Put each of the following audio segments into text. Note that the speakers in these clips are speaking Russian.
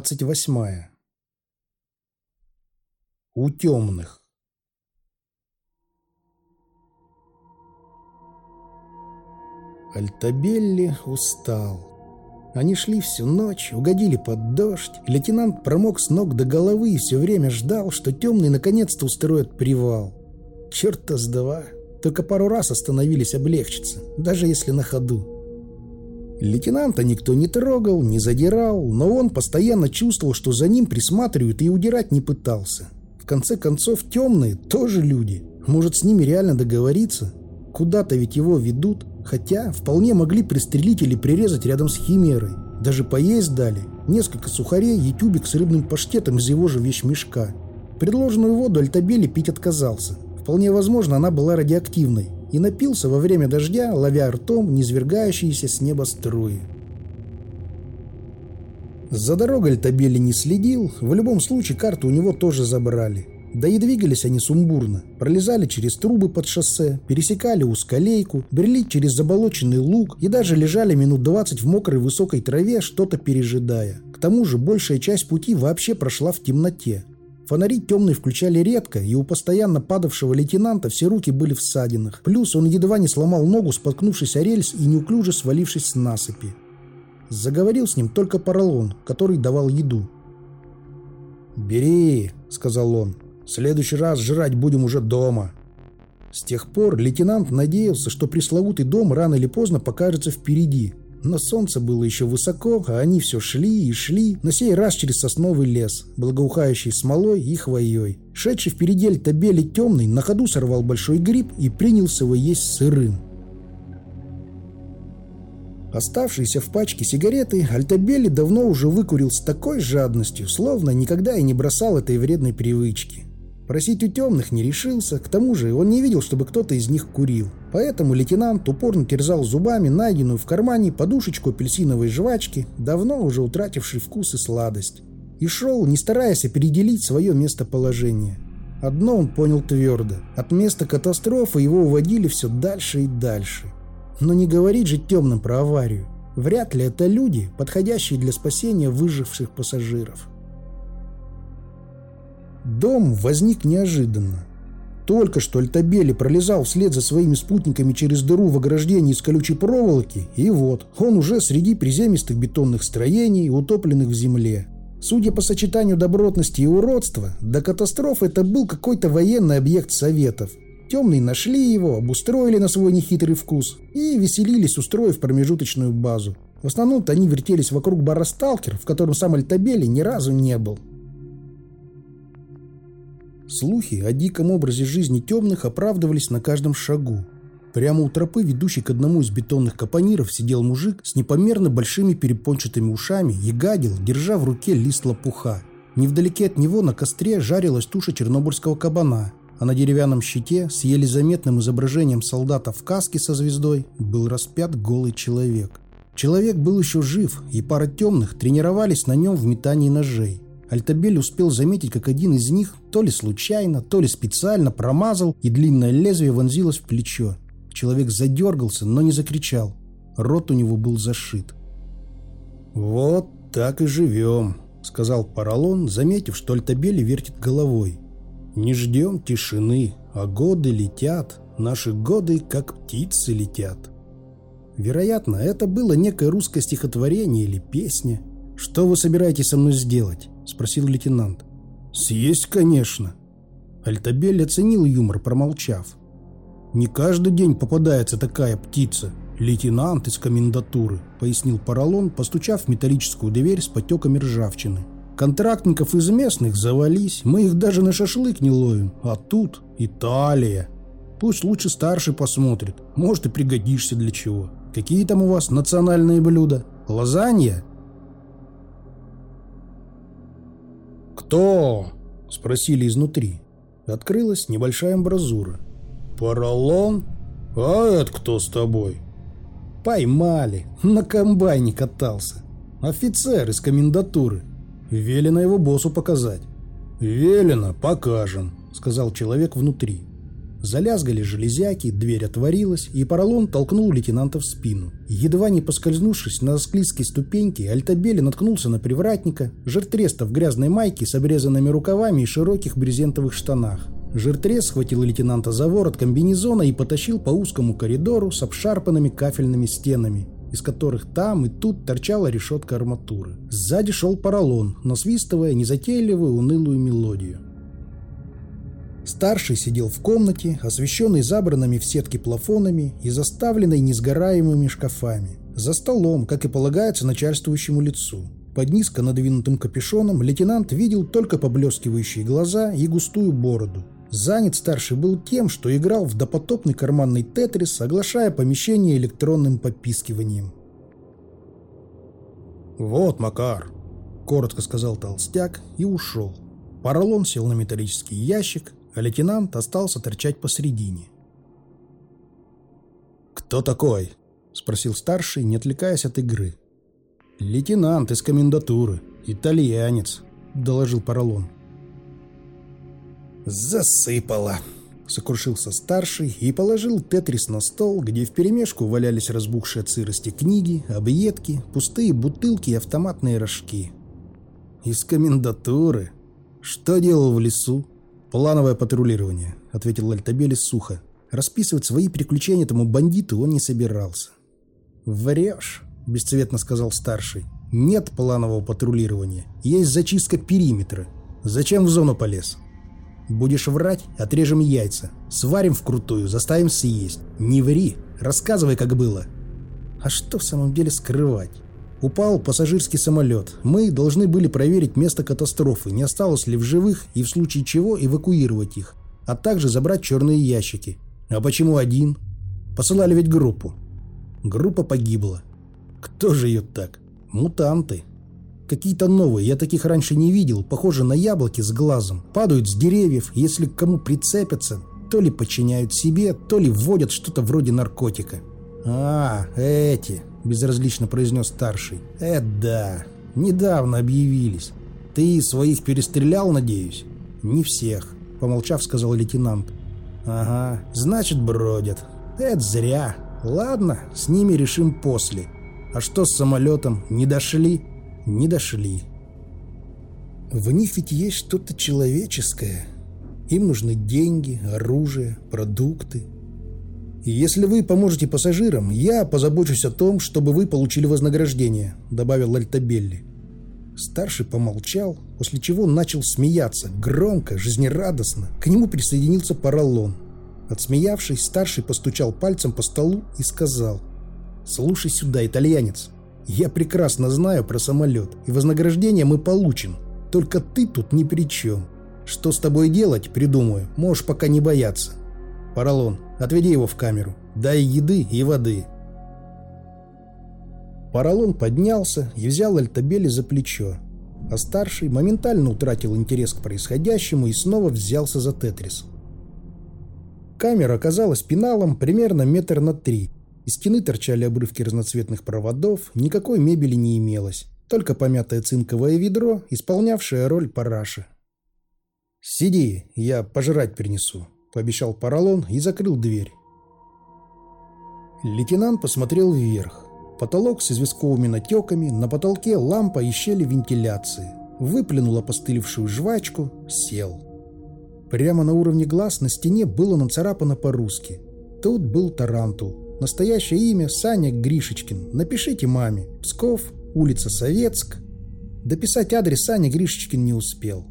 Глава двадцать восьмая. У темных. Альтабелли устал. Они шли всю ночь, угодили под дождь. Лейтенант промок с ног до головы и все время ждал, что темные наконец-то устроят привал. Черт-то с два. Только пару раз остановились облегчиться, даже если на ходу. Лейтенанта никто не трогал, не задирал, но он постоянно чувствовал, что за ним присматривают и удирать не пытался. В конце концов, темные тоже люди. Может, с ними реально договориться? Куда-то ведь его ведут, хотя вполне могли пристрелить или прирезать рядом с химерой. Даже поесть дали. Несколько сухарей и тюбик с рыбным паштетом из его же вещмешка. Предложенную воду Альтабели пить отказался. Вполне возможно, она была радиоактивной и напился во время дождя, ловя ртом низвергающиеся с неба струи. За дорогой Альтабели не следил, в любом случае карту у него тоже забрали. Да и двигались они сумбурно. Пролезали через трубы под шоссе, пересекали узколейку, брели через заболоченный луг и даже лежали минут 20 в мокрой высокой траве, что-то пережидая. К тому же большая часть пути вообще прошла в темноте. Фонари темные включали редко, и у постоянно падавшего лейтенанта все руки были в ссадинах. Плюс он едва не сломал ногу, споткнувшись о рельс и неуклюже свалившись с насыпи. Заговорил с ним только поролон, который давал еду. «Бери», — сказал он, — «в следующий раз жрать будем уже дома». С тех пор лейтенант надеялся, что пресловутый дом рано или поздно покажется впереди, но солнце было еще высоко, а они все шли и шли, на сей раз через сосновый лес, благоухающий смолой и хвоей. Шедший впереди альтабели темный на ходу сорвал большой гриб и принялся его есть сырым. Оставшиеся в пачке сигареты Альтабели давно уже выкурил с такой жадностью, словно никогда и не бросал этой вредной привычки. Просить у темных не решился, к тому же он не видел, чтобы кто-то из них курил. Поэтому лейтенант упорно терзал зубами найденную в кармане подушечку апельсиновой жвачки, давно уже утративший вкус и сладость. И шел, не стараясь определить свое местоположение. Одно он понял твердо. От места катастрофы его уводили все дальше и дальше. Но не говорить же темным про аварию. Вряд ли это люди, подходящие для спасения выживших пассажиров. Дом возник неожиданно. Только что Альтабели пролезал вслед за своими спутниками через дыру в ограждении из колючей проволоки, и вот, он уже среди приземистых бетонных строений, утопленных в земле. Судя по сочетанию добротности и уродства, до катастрофы это был какой-то военный объект Советов. Темные нашли его, обустроили на свой нехитрый вкус и веселились, устроив промежуточную базу. В основном-то они вертелись вокруг бара «Сталкер», в котором сам Альтабели ни разу не был. Слухи о диком образе жизни темных оправдывались на каждом шагу. Прямо у тропы, ведущей к одному из бетонных капониров, сидел мужик с непомерно большими перепончатыми ушами и гадил, держа в руке лист лопуха. Невдалеке от него на костре жарилась туша чернобыльского кабана, а на деревянном щите с еле заметным изображением солдата в каске со звездой был распят голый человек. Человек был еще жив, и пара темных тренировались на нем в метании ножей. Альтабель успел заметить, как один из них то ли случайно, то ли специально промазал, и длинное лезвие вонзилось в плечо. Человек задергался, но не закричал. Рот у него был зашит. «Вот так и живем», — сказал Паралон, заметив, что Альтабели вертит головой. «Не ждем тишины, а годы летят, наши годы, как птицы, летят». Вероятно, это было некое русское стихотворение или песня. «Что вы собираетесь со мной сделать?» – спросил лейтенант. «Съесть, конечно». Альтабель оценил юмор, промолчав. «Не каждый день попадается такая птица. Лейтенант из комендатуры», – пояснил Паралон, постучав в металлическую дверь с потеками ржавчины. «Контрактников из местных завались, мы их даже на шашлык не ловим. А тут Италия. Пусть лучше старший посмотрит, может и пригодишься для чего. Какие там у вас национальные блюда? Лазанья?» «Кто?» – спросили изнутри. Открылась небольшая амбразура. «Поролон? А это кто с тобой?» «Поймали. На комбайне катался. Офицер из комендатуры. Велено его боссу показать». «Велено, покажем», – сказал человек внутри. Залязгали железяки, дверь отворилась, и поролон толкнул лейтенанта в спину. Едва не поскользнувшись на склизкой ступеньке, Альтабели наткнулся на привратника, жертреста в грязной майке с обрезанными рукавами и широких брезентовых штанах. Жиртрес схватил лейтенанта за ворот комбинезона и потащил по узкому коридору с обшарпанными кафельными стенами, из которых там и тут торчала решетка арматуры. Сзади шел поролон, насвистывая незатейливую унылую мелодию. Старший сидел в комнате, освещенной забранными в сетки плафонами и заставленной несгораемыми шкафами. За столом, как и полагается начальствующему лицу. Под низко надвинутым капюшоном лейтенант видел только поблескивающие глаза и густую бороду. Занят старший был тем, что играл в допотопный карманный тетрис, оглашая помещение электронным попискиванием. «Вот, Макар», — коротко сказал толстяк и ушел. Поролон сел на металлический ящик, а лейтенант остался торчать посредине. «Кто такой?» — спросил старший, не отвлекаясь от игры. «Лейтенант из комендатуры, итальянец», — доложил Поролон. «Засыпало!» — сокрушился старший и положил тетрис на стол, где вперемешку валялись разбухшие от сырости книги, объедки, пустые бутылки и автоматные рожки. «Из комендатуры? Что делал в лесу?» «Плановое патрулирование», — ответил Альтабелис сухо. Расписывать свои приключения этому бандиту он не собирался. «Врешь», — бесцветно сказал старший. «Нет планового патрулирования. Есть зачистка периметра. Зачем в зону полез?» «Будешь врать — отрежем яйца. Сварим вкрутую, заставим съесть. Не ври. Рассказывай, как было». «А что в самом деле скрывать?» Упал пассажирский самолет. Мы должны были проверить место катастрофы, не осталось ли в живых и в случае чего эвакуировать их, а также забрать черные ящики. А почему один? Посылали ведь группу. Группа погибла. Кто же ее так? Мутанты. Какие-то новые, я таких раньше не видел, похожи на яблоки с глазом. Падают с деревьев, если к кому прицепятся, то ли подчиняют себе, то ли вводят что-то вроде наркотика. А, эти, — безразлично произнес старший. «Э, да. Недавно объявились. Ты своих перестрелял, надеюсь?» «Не всех», — помолчав, сказал лейтенант. «Ага, значит, бродят. Это зря. Ладно, с ними решим после. А что с самолетом? Не дошли?» «Не дошли». В них ведь есть что-то человеческое. Им нужны деньги, оружие, продукты, «Если вы поможете пассажирам, я позабочусь о том, чтобы вы получили вознаграждение», — добавил Альтабелли. Старший помолчал, после чего начал смеяться, громко, жизнерадостно. К нему присоединился Параллон. Отсмеявшись, старший постучал пальцем по столу и сказал, «Слушай сюда, итальянец, я прекрасно знаю про самолет, и вознаграждение мы получим, только ты тут ни при чем. Что с тобой делать, придумаю, можешь пока не бояться. Параллон, Отведи его в камеру. Дай еды и воды». Паралон поднялся и взял Альтабели за плечо, а старший моментально утратил интерес к происходящему и снова взялся за Тетрис. Камера оказалась пеналом примерно метр на три. Из стены торчали обрывки разноцветных проводов, никакой мебели не имелось, только помятое цинковое ведро, исполнявшее роль параши. «Сиди, я пожрать принесу», — пообещал Паралон и закрыл дверь. Лейтенант посмотрел вверх. Потолок с известковыми натеками, на потолке лампа и щели вентиляции. Выплюнул опостылевшую жвачку, сел. Прямо на уровне глаз на стене было нацарапано по-русски. Тут был Тарантул. Настоящее имя Саня Гришечкин. Напишите маме. Псков, улица Советск. Дописать адрес Саня Гришечкин не успел.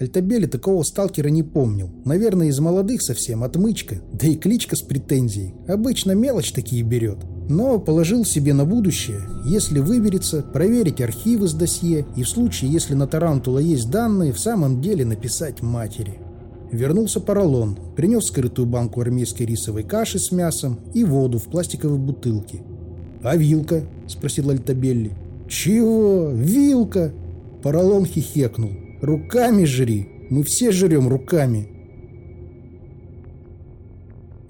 Альтабели такого сталкера не помнил. Наверное, из молодых совсем, отмычка. Да и кличка с претензией. Обычно мелочь такие берет. Но положил себе на будущее, если выберется, проверить архивы с досье и в случае, если на Тарантула есть данные, в самом деле написать матери. Вернулся поролон, принес скрытую банку армейской рисовой каши с мясом и воду в пластиковой бутылке. «А вилка?» – спросил Альтабелли. «Чего? Вилка?» Поролон хихекнул. Руками жри. Мы все жрем руками.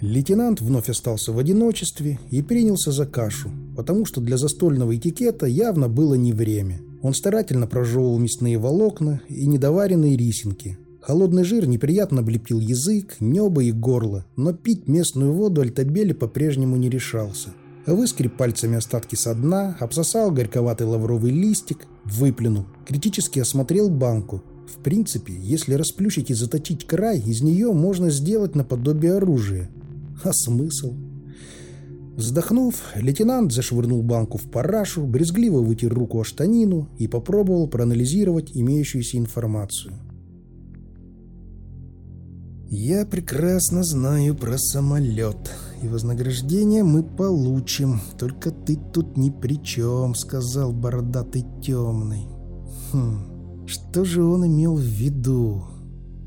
Лейтенант вновь остался в одиночестве и принялся за кашу, потому что для застольного этикета явно было не время. Он старательно прожевывал мясные волокна и недоваренные рисинки. Холодный жир неприятно облепил язык, небо и горло, но пить местную воду Альтабели по-прежнему не решался. Выскреб пальцами остатки со дна, обсосал горьковатый лавровый листик, выплюнул, критически осмотрел банку. В принципе, если расплющить и заточить край, из нее можно сделать наподобие оружия. А смысл? Вздохнув, лейтенант зашвырнул банку в парашу, брезгливо вытер руку о штанину и попробовал проанализировать имеющуюся информацию. «Я прекрасно знаю про самолет, и вознаграждение мы получим, только ты тут ни при чем», — сказал бородатый темный. «Хм, что же он имел в виду?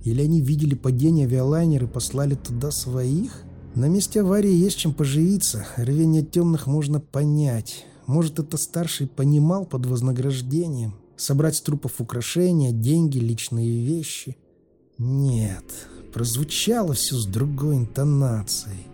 Или они видели падение авиалайнера и послали туда своих?» На месте аварии есть чем поживиться, рвение темных можно понять. Может, это старший понимал под вознаграждением? Собрать с трупов украшения, деньги, личные вещи? Нет, прозвучало все с другой интонацией.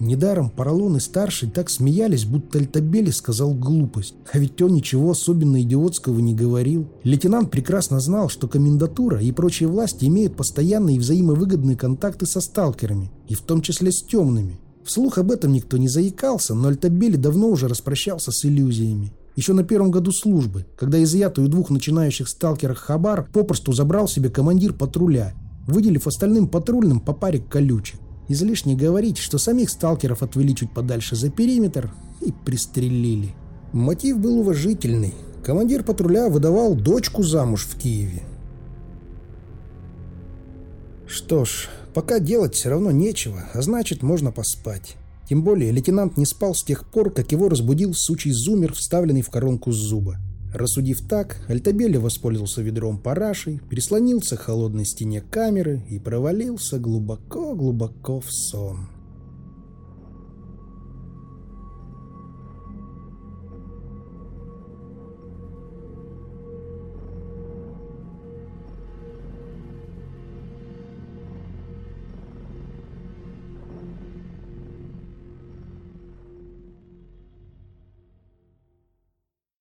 Недаром Паралон и Старший так смеялись, будто Альтабели сказал глупость. А ведь он ничего особенно идиотского не говорил. Лейтенант прекрасно знал, что комендатура и прочие власти имеют постоянные и взаимовыгодные контакты со сталкерами, и в том числе с темными. Вслух об этом никто не заикался, но Альтабели давно уже распрощался с иллюзиями. Еще на первом году службы, когда изъятую двух начинающих сталкерах Хабар попросту забрал себе командир патруля, выделив остальным патрульным по паре колючек. Излишне говорить, что самих сталкеров отвели чуть подальше за периметр и пристрелили. Мотив был уважительный. Командир патруля выдавал дочку замуж в Киеве. Что ж, пока делать все равно нечего, а значит можно поспать. Тем более лейтенант не спал с тех пор, как его разбудил сучий зумер, вставленный в коронку зуба. Рассудив так, Альтабелли воспользовался ведром парашей, прислонился к холодной стене камеры и провалился глубоко-глубоко в сон.